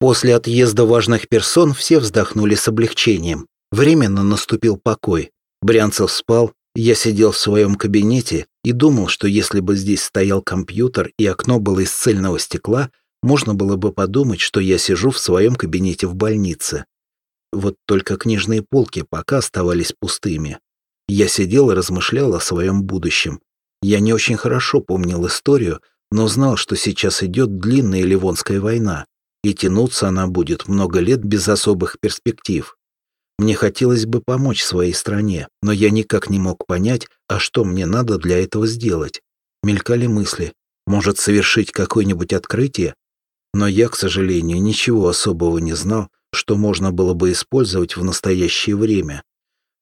После отъезда важных персон все вздохнули с облегчением. Временно наступил покой. Брянцев спал, я сидел в своем кабинете и думал, что если бы здесь стоял компьютер и окно было из цельного стекла, можно было бы подумать, что я сижу в своем кабинете в больнице. Вот только книжные полки пока оставались пустыми. Я сидел и размышлял о своем будущем. Я не очень хорошо помнил историю, но знал, что сейчас идет длинная Ливонская война, и тянуться она будет много лет без особых перспектив. Мне хотелось бы помочь своей стране, но я никак не мог понять, а что мне надо для этого сделать. Мелькали мысли, может совершить какое-нибудь открытие, но я, к сожалению, ничего особого не знал, что можно было бы использовать в настоящее время.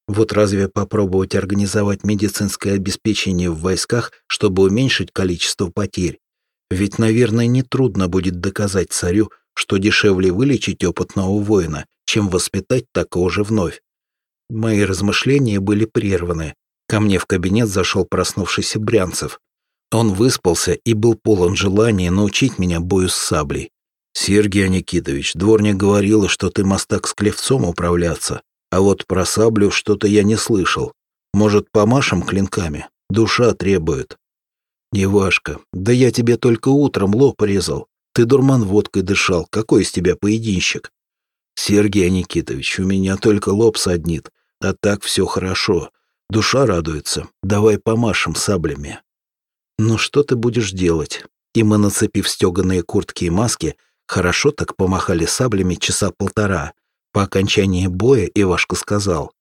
Вот разве попробовать организовать медицинское обеспечение в войсках, чтобы уменьшить количество потерь? Ведь, наверное, нетрудно будет доказать царю, что дешевле вылечить опытного воина, чем воспитать такого же вновь. Мои размышления были прерваны. Ко мне в кабинет зашел проснувшийся Брянцев. Он выспался и был полон желания научить меня бою с саблей. «Сергей Никитович, дворник говорила, что ты мастак с клевцом управляться, а вот про саблю что-то я не слышал. Может, помашем клинками? Душа требует». «Невашка, да я тебе только утром лоб резал. Ты дурман водкой дышал. Какой из тебя поединщик?» «Сергей Никитович, у меня только лоб саднит, а так все хорошо. Душа радуется. Давай помашем саблями». «Ну что ты будешь делать?» И мы, нацепив стеганые куртки и маски, хорошо так помахали саблями часа полтора. По окончании боя Ивашка сказал,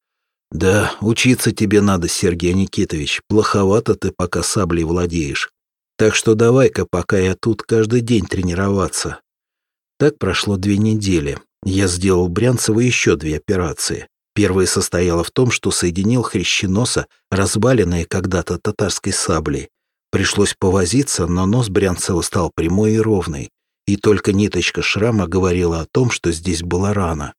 «Да, учиться тебе надо, Сергей Никитович. Плоховато ты пока саблей владеешь. Так что давай-ка, пока я тут, каждый день тренироваться. Так прошло две недели. Я сделал Брянцеву еще две операции. Первая состояла в том, что соединил хрященоса, разбаленные когда-то татарской саблей. Пришлось повозиться, но нос Брянцева стал прямой и ровный, и только ниточка шрама говорила о том, что здесь была рана.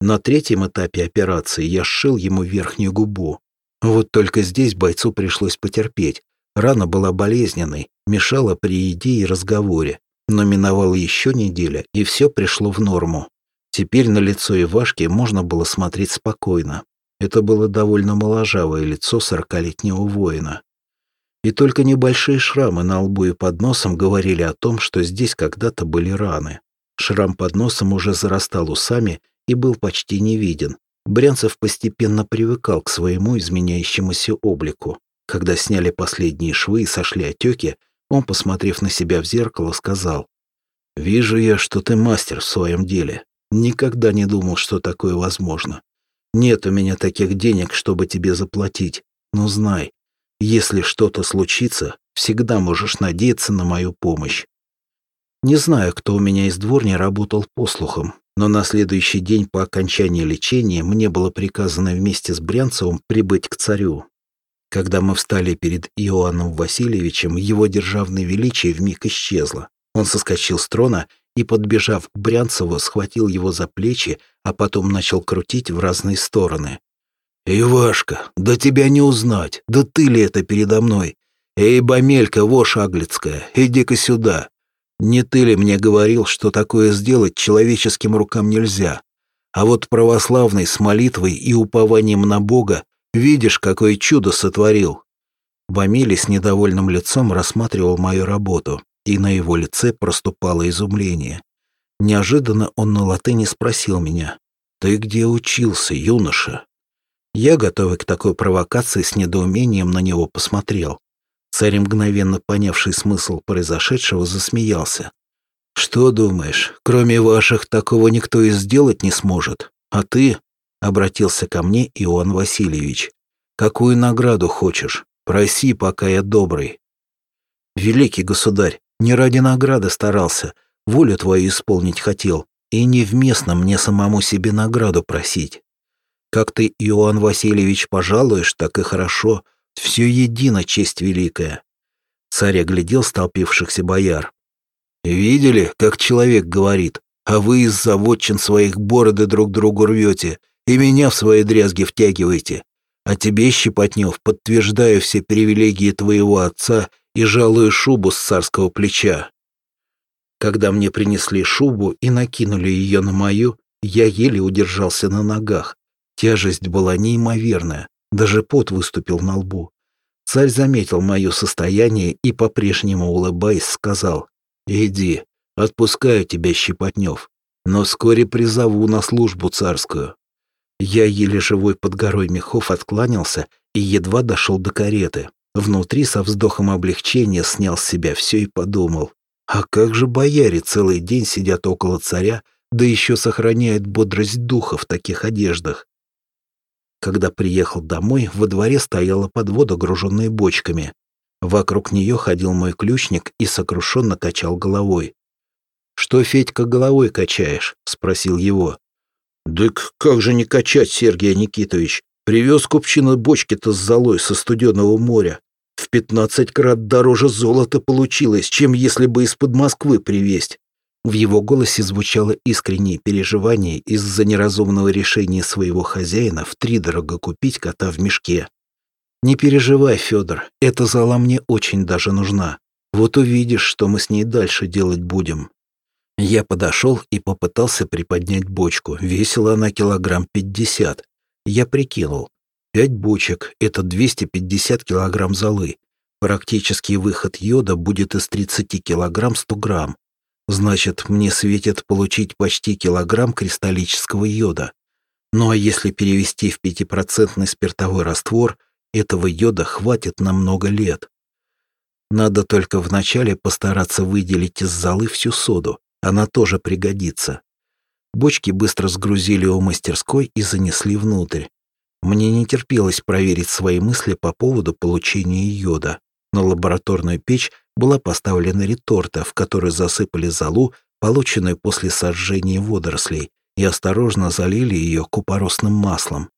На третьем этапе операции я сшил ему верхнюю губу. Вот только здесь бойцу пришлось потерпеть, Рана была болезненной, мешала при еде и разговоре. Но миновала еще неделя, и все пришло в норму. Теперь на лицо Ивашки можно было смотреть спокойно. Это было довольно моложавое лицо сорокалетнего воина. И только небольшие шрамы на лбу и под носом говорили о том, что здесь когда-то были раны. Шрам под носом уже зарастал усами и был почти не виден. Брянцев постепенно привыкал к своему изменяющемуся облику. Когда сняли последние швы и сошли отеки, он, посмотрев на себя в зеркало, сказал, «Вижу я, что ты мастер в своем деле. Никогда не думал, что такое возможно. Нет у меня таких денег, чтобы тебе заплатить. Но знай, если что-то случится, всегда можешь надеяться на мою помощь. Не знаю, кто у меня из дворни работал послухом, но на следующий день по окончании лечения мне было приказано вместе с Брянцевым прибыть к царю. Когда мы встали перед Иоанном Васильевичем, его державное величие вмиг исчезло. Он соскочил с трона и, подбежав к Брянцеву, схватил его за плечи, а потом начал крутить в разные стороны. «Ивашка, да тебя не узнать! Да ты ли это передо мной? Эй, Бамелька, вошь Аглицкая, иди-ка сюда! Не ты ли мне говорил, что такое сделать человеческим рукам нельзя? А вот православный с молитвой и упованием на Бога Видишь, какое чудо сотворил!» Бамили с недовольным лицом рассматривал мою работу, и на его лице проступало изумление. Неожиданно он на латыни спросил меня, «Ты где учился, юноша?» Я, готовый к такой провокации, с недоумением на него посмотрел. Царь, мгновенно понявший смысл произошедшего, засмеялся. «Что думаешь, кроме ваших такого никто и сделать не сможет? А ты Обратился ко мне Иоанн Васильевич. «Какую награду хочешь? Проси, пока я добрый». «Великий государь, не ради награды старался, волю твою исполнить хотел, и невместно мне самому себе награду просить. Как ты, Иоанн Васильевич, пожалуешь, так и хорошо, все едино честь великая». Царь оглядел столпившихся бояр. «Видели, как человек говорит, а вы из заводчин своих бороды друг другу рвете, и меня в свои дрязги втягиваете. А тебе, Щепотнев, подтверждаю все привилегии твоего отца и жалую шубу с царского плеча». Когда мне принесли шубу и накинули ее на мою, я еле удержался на ногах. Тяжесть была неимоверная, даже пот выступил на лбу. Царь заметил мое состояние и, по-прежнему улыбаясь, сказал, «Иди, отпускаю тебя, Щепотнев, но вскоре призову на службу царскую». Я еле живой под горой мехов откланялся и едва дошел до кареты. Внутри со вздохом облегчения снял с себя все и подумал, а как же бояре целый день сидят около царя, да еще сохраняют бодрость духа в таких одеждах? Когда приехал домой, во дворе стояла подвода, груженная бочками. Вокруг нее ходил мой ключник и сокрушенно качал головой. «Что, Федька, головой качаешь?» — спросил его. «Так как же не качать, Сергей Никитович? Привез купчина бочки-то с золой со студенного моря. В пятнадцать крат дороже золота получилось, чем если бы из-под Москвы привезть. В его голосе звучало искреннее переживание из-за неразумного решения своего хозяина втридорого купить кота в мешке. «Не переживай, Федор, эта зала мне очень даже нужна. Вот увидишь, что мы с ней дальше делать будем». Я подошел и попытался приподнять бочку. Весила она килограмм пятьдесят. Я прикинул. Пять бочек – это 250 килограмм золы. Практический выход йода будет из 30 килограмм 100 грамм. Значит, мне светит получить почти килограмм кристаллического йода. Ну а если перевести в пятипроцентный спиртовой раствор, этого йода хватит на много лет. Надо только вначале постараться выделить из золы всю соду. Она тоже пригодится. Бочки быстро сгрузили у мастерской и занесли внутрь. Мне не терпелось проверить свои мысли по поводу получения йода. На лабораторную печь была поставлена реторта, в которой засыпали золу, полученную после сожжения водорослей, и осторожно залили ее купоросным маслом.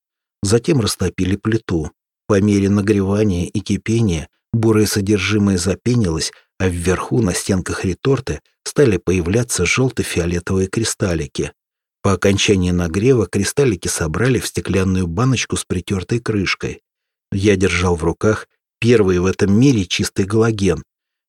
Затем растопили плиту. По мере нагревания и кипения бурое содержимое запенилось, а вверху на стенках реторты стали появляться желто-фиолетовые кристаллики. По окончании нагрева кристаллики собрали в стеклянную баночку с притертой крышкой. Я держал в руках первый в этом мире чистый галоген.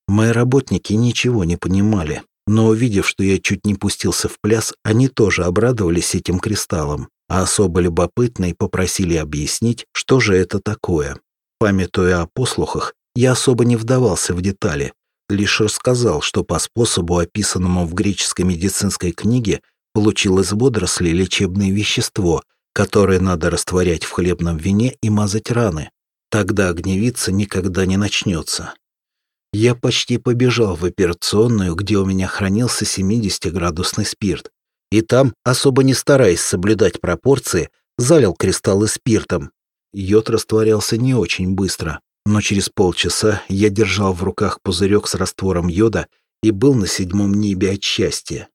Мои работники ничего не понимали, но увидев, что я чуть не пустился в пляс, они тоже обрадовались этим кристаллом, а особо любопытные попросили объяснить, что же это такое. Памятуя о послухах, я особо не вдавался в детали, лишь рассказал, что по способу, описанному в греческой медицинской книге, получил из водорослей лечебное вещество, которое надо растворять в хлебном вине и мазать раны. Тогда огневиться никогда не начнется. Я почти побежал в операционную, где у меня хранился 70-градусный спирт. И там, особо не стараясь соблюдать пропорции, залил кристаллы спиртом. Йод растворялся не очень быстро, но через полчаса я держал в руках пузырек с раствором йода и был на седьмом небе от счастья.